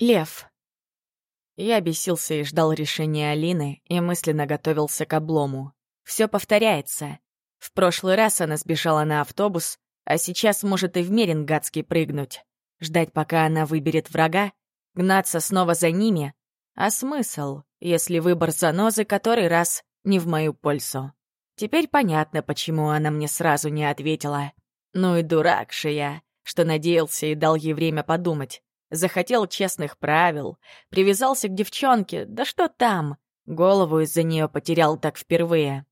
Лев. Я бесился и ждал решения Алины и мысленно готовился к облому. Все повторяется. В прошлый раз она сбежала на автобус, а сейчас может и в Мерингадский прыгнуть. Ждать, пока она выберет врага, гнаться снова за ними. А смысл, если выбор занозы который раз не в мою пользу? Теперь понятно, почему она мне сразу не ответила. Ну и дурак же я, что надеялся и дал ей время подумать. Захотел честных правил, привязался к девчонке, да что там, голову из-за нее потерял так впервые.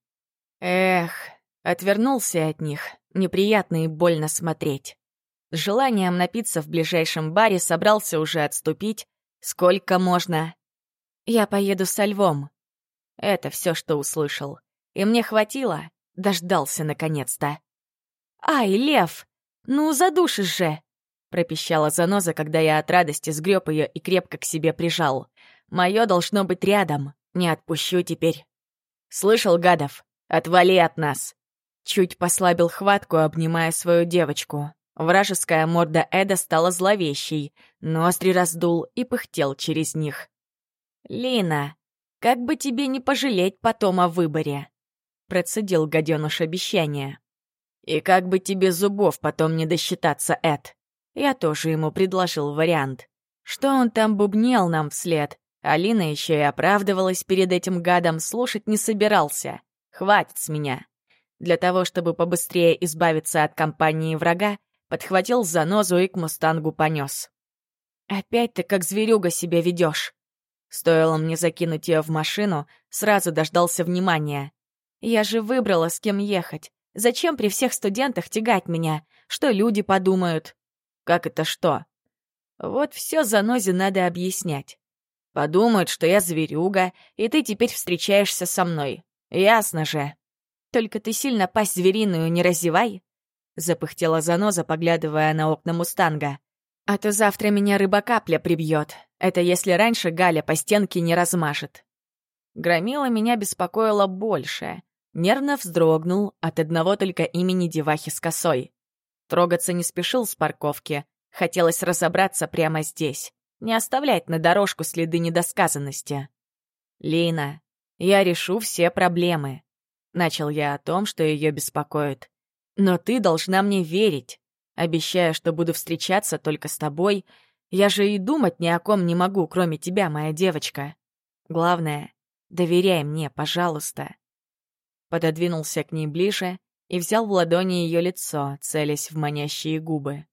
Эх, отвернулся от них, неприятно и больно смотреть. С желанием напиться в ближайшем баре собрался уже отступить. Сколько можно? Я поеду со львом. Это все, что услышал. И мне хватило, дождался наконец-то. «Ай, лев! Ну, задушишь же!» Пропищала заноза, когда я от радости сгреб ее и крепко к себе прижал. Мое должно быть рядом. Не отпущу теперь. Слышал, гадов? Отвали от нас. Чуть послабил хватку, обнимая свою девочку. Вражеская морда Эда стала зловещей, ноздри раздул и пыхтел через них. «Лина, как бы тебе не пожалеть потом о выборе?» Процедил гаденыш обещание. «И как бы тебе зубов потом не досчитаться, Эд?» Я тоже ему предложил вариант. Что он там бубнел нам вслед? Алина еще и оправдывалась перед этим гадом, слушать не собирался. Хватит с меня. Для того, чтобы побыстрее избавиться от компании врага, подхватил занозу и к мустангу понес. «Опять ты как зверюга себя ведешь. Стоило мне закинуть ее в машину, сразу дождался внимания. Я же выбрала, с кем ехать. Зачем при всех студентах тягать меня? Что люди подумают? Как это что? Вот все занозе надо объяснять. Подумают, что я зверюга, и ты теперь встречаешься со мной. Ясно же. Только ты сильно пасть звериную не разевай, запыхтела заноза, поглядывая на окна мустанга. А то завтра меня рыба-капля прибьет. Это если раньше Галя по стенке не размажет. Громила меня беспокоило больше. Нервно вздрогнул от одного только имени девахи с косой. Трогаться не спешил с парковки. Хотелось разобраться прямо здесь. Не оставлять на дорожку следы недосказанности. «Лина, я решу все проблемы». Начал я о том, что ее беспокоит. «Но ты должна мне верить. Обещаю, что буду встречаться только с тобой. Я же и думать ни о ком не могу, кроме тебя, моя девочка. Главное, доверяй мне, пожалуйста». Пододвинулся к ней ближе и взял в ладони ее лицо, целясь в манящие губы.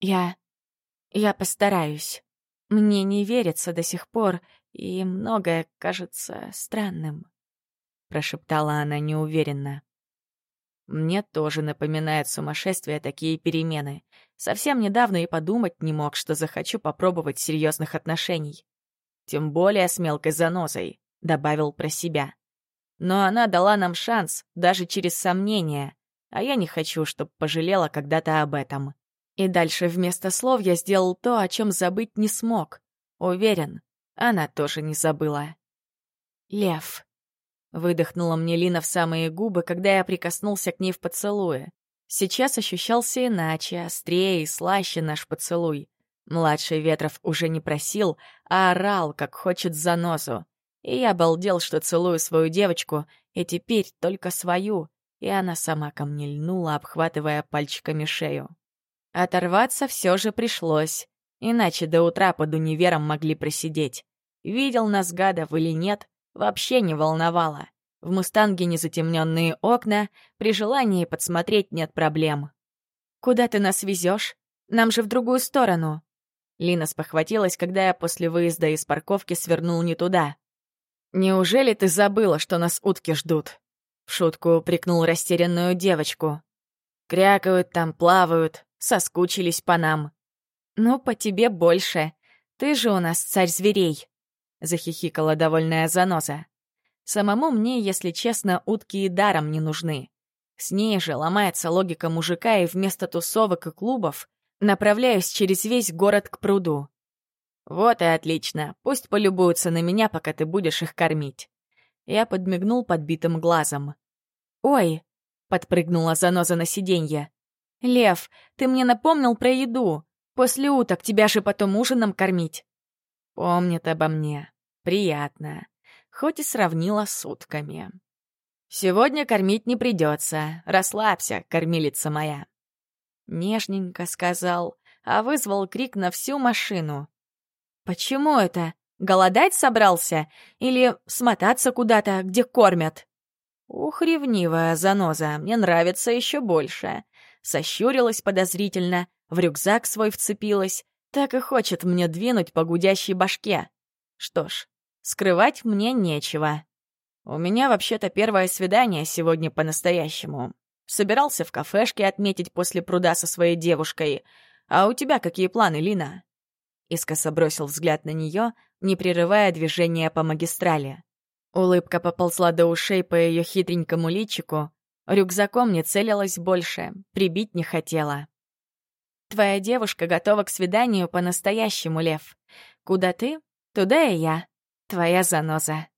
«Я... я постараюсь. Мне не верится до сих пор, и многое кажется странным», — прошептала она неуверенно. Мне тоже напоминает сумасшествие такие перемены. Совсем недавно и подумать не мог, что захочу попробовать серьезных отношений. Тем более с мелкой занозой, добавил про себя. Но она дала нам шанс, даже через сомнения, а я не хочу, чтобы пожалела когда-то об этом. И дальше вместо слов я сделал то, о чем забыть не смог. Уверен, она тоже не забыла. «Лев», — выдохнула мне Лина в самые губы, когда я прикоснулся к ней в поцелуе. Сейчас ощущался иначе, острее и слаще наш поцелуй. Младший Ветров уже не просил, а орал, как хочет занозу. И я обалдел, что целую свою девочку, и теперь только свою, и она сама ко мне льнула, обхватывая пальчиками шею. Оторваться все же пришлось, иначе до утра под универом могли просидеть. Видел нас гадов или нет, вообще не волновало. В «Мустанге» незатемненные окна, при желании подсмотреть нет проблем. «Куда ты нас везешь? Нам же в другую сторону!» Лина спохватилась, когда я после выезда из парковки свернул не туда. «Неужели ты забыла, что нас утки ждут?» В шутку упрекнул растерянную девочку. «Крякают там, плавают, соскучились по нам». «Ну, по тебе больше. Ты же у нас царь зверей», — захихикала довольная заноза. «Самому мне, если честно, утки и даром не нужны. С ней же ломается логика мужика, и вместо тусовок и клубов направляюсь через весь город к пруду. «Вот и отлично. Пусть полюбуются на меня, пока ты будешь их кормить». Я подмигнул подбитым глазом. «Ой!» — подпрыгнула заноза на сиденье. «Лев, ты мне напомнил про еду. После уток тебя же потом ужином кормить. Помнит обо мне. Приятно. Хоть и сравнила с сутками. Сегодня кормить не придется. Расслабься, кормилица моя. Нежненько сказал, а вызвал крик на всю машину. Почему это? Голодать собрался? Или смотаться куда-то, где кормят? Ух, ревнивая заноза, мне нравится еще больше. Сощурилась подозрительно, в рюкзак свой вцепилась, так и хочет мне двинуть по гудящей башке. Что ж, скрывать мне нечего. У меня вообще-то первое свидание сегодня по-настоящему. Собирался в кафешке отметить после пруда со своей девушкой. А у тебя какие планы, Лина?» Искоса бросил взгляд на нее, не прерывая движения по магистрали. Улыбка поползла до ушей по ее хитренькому личику. Рюкзаком не целилась больше, прибить не хотела. «Твоя девушка готова к свиданию по-настоящему, Лев. Куда ты, туда и я. Твоя заноза».